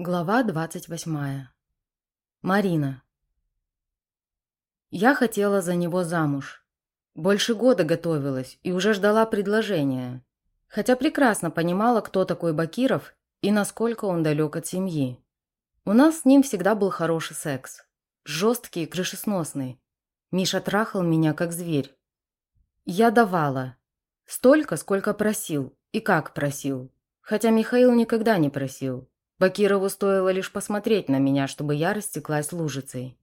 Глава двадцать восьмая. Марина. Я хотела за него замуж. Больше года готовилась и уже ждала предложения. Хотя прекрасно понимала, кто такой Бакиров и насколько он далек от семьи. У нас с ним всегда был хороший секс. Жесткий и крышесносный. Миша трахал меня, как зверь. Я давала. Столько, сколько просил. И как просил. Хотя Михаил никогда не просил. Бакирову стоило лишь посмотреть на меня, чтобы я растеклась лужицей.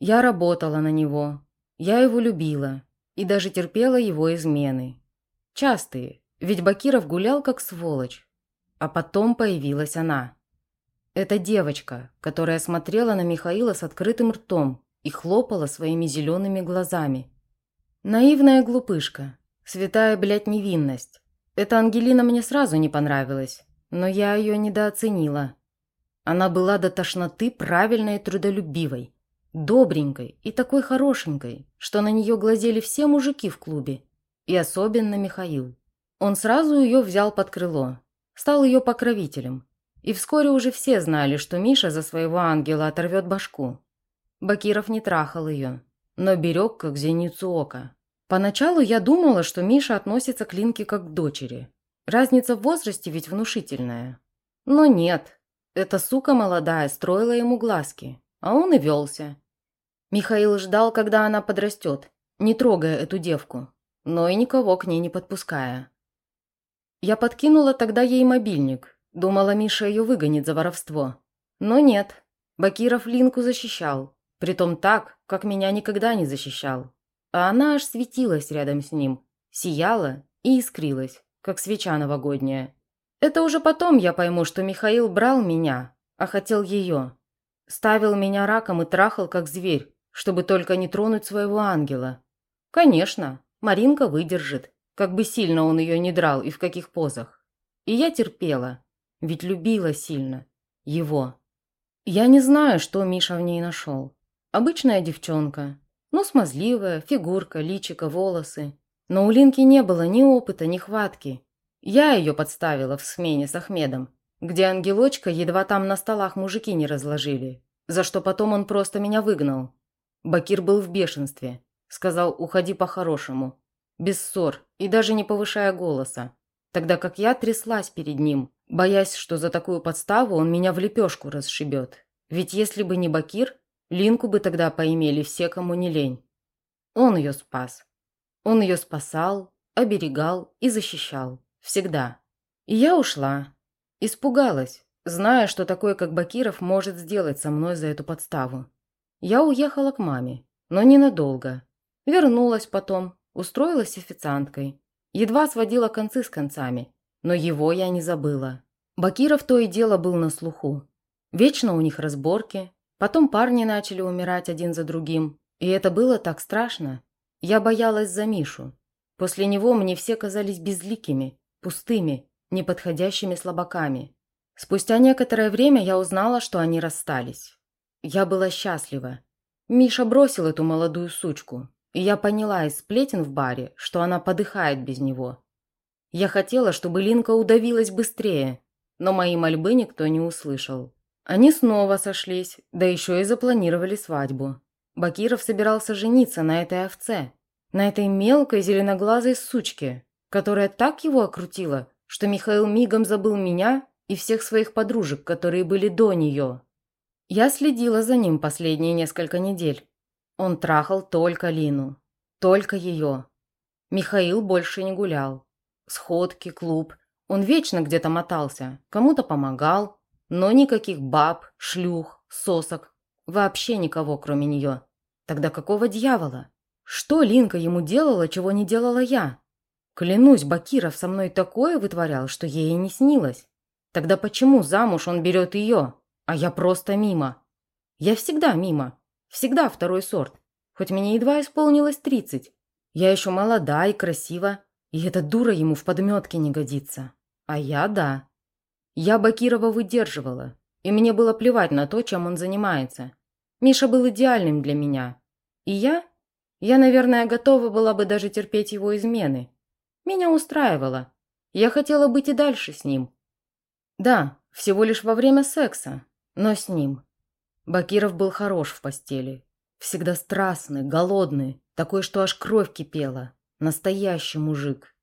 Я работала на него. Я его любила. И даже терпела его измены. Частые, ведь Бакиров гулял как сволочь. А потом появилась она. Эта девочка, которая смотрела на Михаила с открытым ртом и хлопала своими зелеными глазами. Наивная глупышка. Святая, блядь, невинность. Эта Ангелина мне сразу не понравилась но я ее недооценила. Она была до тошноты правильной и трудолюбивой, добренькой и такой хорошенькой, что на нее глазели все мужики в клубе, и особенно Михаил. Он сразу ее взял под крыло, стал ее покровителем, и вскоре уже все знали, что Миша за своего ангела оторвет башку. Бакиров не трахал ее, но берег как зеницу ока. Поначалу я думала, что Миша относится к Линке как к дочери, Разница в возрасте ведь внушительная. Но нет, эта сука молодая строила ему глазки, а он и велся. Михаил ждал, когда она подрастет, не трогая эту девку, но и никого к ней не подпуская. Я подкинула тогда ей мобильник, думала, Миша ее выгонит за воровство. Но нет, Бакиров Линку защищал, притом так, как меня никогда не защищал. А она аж светилась рядом с ним, сияла и искрилась как свеча новогодняя. Это уже потом я пойму, что Михаил брал меня, а хотел ее. Ставил меня раком и трахал, как зверь, чтобы только не тронуть своего ангела. Конечно, Маринка выдержит, как бы сильно он ее не драл и в каких позах. И я терпела, ведь любила сильно. Его. Я не знаю, что Миша в ней нашел. Обычная девчонка. Ну, смазливая, фигурка, личико, волосы. Но у Линки не было ни опыта, ни хватки. Я ее подставила в смене с Ахмедом, где ангелочка едва там на столах мужики не разложили, за что потом он просто меня выгнал. Бакир был в бешенстве. Сказал, уходи по-хорошему. Без ссор и даже не повышая голоса. Тогда как я тряслась перед ним, боясь, что за такую подставу он меня в лепешку расшибет. Ведь если бы не Бакир, Линку бы тогда поимели все, кому не лень. Он ее спас. Он ее спасал, оберегал и защищал. Всегда. И я ушла. Испугалась, зная, что такой, как Бакиров, может сделать со мной за эту подставу. Я уехала к маме, но ненадолго. Вернулась потом, устроилась официанткой. Едва сводила концы с концами, но его я не забыла. Бакиров то и дело был на слуху. Вечно у них разборки, потом парни начали умирать один за другим, и это было так страшно. Я боялась за Мишу. После него мне все казались безликими, пустыми, неподходящими слабаками. Спустя некоторое время я узнала, что они расстались. Я была счастлива. Миша бросил эту молодую сучку, и я поняла из сплетен в баре, что она подыхает без него. Я хотела, чтобы Линка удавилась быстрее, но мои мольбы никто не услышал. Они снова сошлись, да еще и запланировали свадьбу. Бакиров собирался жениться на этой овце, на этой мелкой зеленоглазой сучке, которая так его окрутила, что Михаил мигом забыл меня и всех своих подружек, которые были до нее. Я следила за ним последние несколько недель. Он трахал только Лину. Только ее. Михаил больше не гулял. Сходки, клуб. Он вечно где-то мотался, кому-то помогал, но никаких баб, шлюх, сосок. Вообще никого, кроме нее. Тогда какого дьявола? Что Линка ему делала, чего не делала я? Клянусь, Бакиров со мной такое вытворял, что ей и не снилось. Тогда почему замуж он берет ее, а я просто мимо? Я всегда мимо. Всегда второй сорт. Хоть мне едва исполнилось тридцать. Я еще молода и красива, и эта дура ему в подметке не годится. А я да. Я Бакирова выдерживала, и мне было плевать на то, чем он занимается. Миша был идеальным для меня. И я я, наверное, готова была бы даже терпеть его измены. Меня устраивало. Я хотела быть и дальше с ним. Да, Всего лишь во время секса, но с ним. Бакиров был хорош в постели. Всегда страстный, голодный, такой, что аж кровь кипела. Настоящий мужик.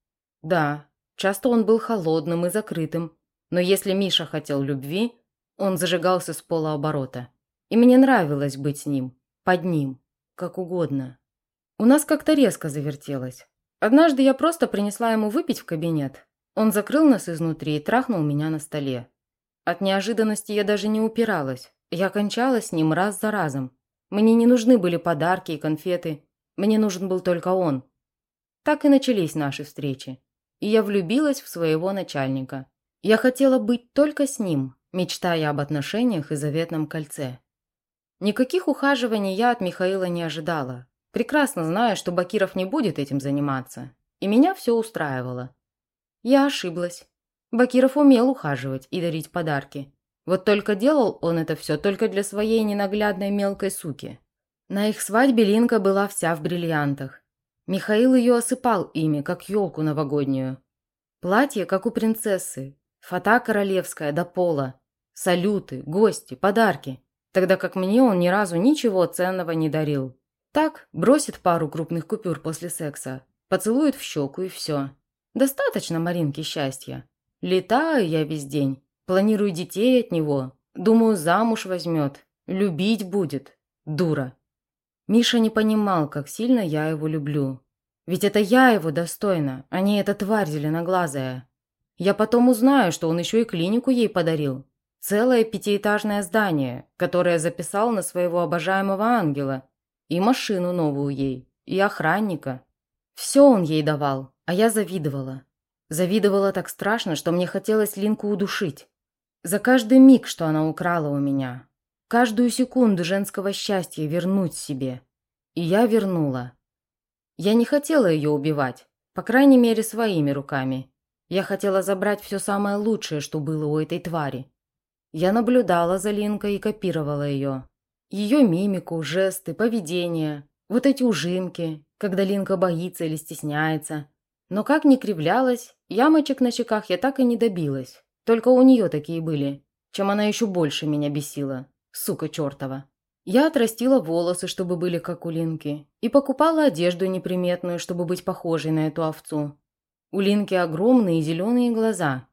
Да, часто он был холодным и закрытым, но если Миша хотел любви, он зажигался с полуоборота. И мне нравилось быть с ним, под ним, как угодно. У нас как-то резко завертелось. Однажды я просто принесла ему выпить в кабинет. Он закрыл нас изнутри и трахнул меня на столе. От неожиданности я даже не упиралась. Я кончала с ним раз за разом. Мне не нужны были подарки и конфеты. Мне нужен был только он. Так и начались наши встречи. И я влюбилась в своего начальника. Я хотела быть только с ним, мечтая об отношениях и заветном кольце. Никаких ухаживаний я от Михаила не ожидала, прекрасно зная, что Бакиров не будет этим заниматься. И меня все устраивало. Я ошиблась. Бакиров умел ухаживать и дарить подарки. Вот только делал он это все только для своей ненаглядной мелкой суки. На их свадьбе Линка была вся в бриллиантах. Михаил ее осыпал ими, как елку новогоднюю. Платье, как у принцессы, фата королевская до пола, салюты, гости, подарки. Тогда как мне он ни разу ничего ценного не дарил. Так, бросит пару крупных купюр после секса, поцелует в щеку и все. Достаточно Маринке счастья. Летаю я весь день, планирую детей от него, думаю, замуж возьмет, любить будет. Дура. Миша не понимал, как сильно я его люблю. Ведь это я его достойна, а не эта тварь зеленоглазая. Я потом узнаю, что он еще и клинику ей подарил. Целое пятиэтажное здание, которое записал на своего обожаемого ангела. И машину новую ей, и охранника. Все он ей давал, а я завидовала. Завидовала так страшно, что мне хотелось Линку удушить. За каждый миг, что она украла у меня, каждую секунду женского счастья вернуть себе. И я вернула. Я не хотела ее убивать, по крайней мере, своими руками. Я хотела забрать все самое лучшее, что было у этой твари. Я наблюдала за Линкой и копировала ее. Ее мимику, жесты, поведение, вот эти ужимки, когда Линка боится или стесняется. Но как ни кривлялась, ямочек на щеках я так и не добилась. Только у нее такие были, чем она еще больше меня бесила сука чертова. Я отрастила волосы, чтобы были как у Линки, и покупала одежду неприметную, чтобы быть похожей на эту овцу. У Линки огромные зеленые глаза.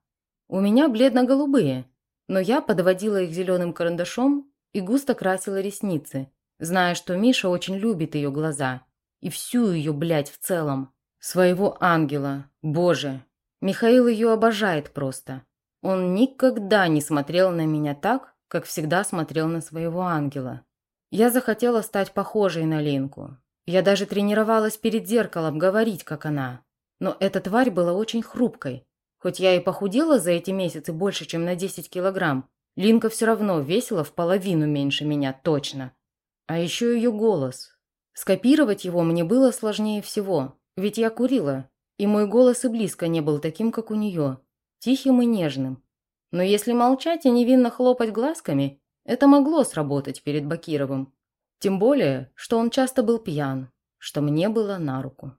У меня бледно-голубые, но я подводила их зеленым карандашом и густо красила ресницы, зная, что Миша очень любит ее глаза. И всю ее, блядь, в целом. Своего ангела. Боже. Михаил ее обожает просто. Он никогда не смотрел на меня так, как всегда смотрел на своего ангела. Я захотела стать похожей на Ленку. Я даже тренировалась перед зеркалом говорить, как она. Но эта тварь была очень хрупкой. Хоть я и похудела за эти месяцы больше, чем на 10 килограмм, Линка все равно весила в половину меньше меня, точно. А еще ее голос. Скопировать его мне было сложнее всего, ведь я курила, и мой голос и близко не был таким, как у нее, тихим и нежным, но если молчать и невинно хлопать глазками, это могло сработать перед Бакировым. Тем более, что он часто был пьян, что мне было на руку.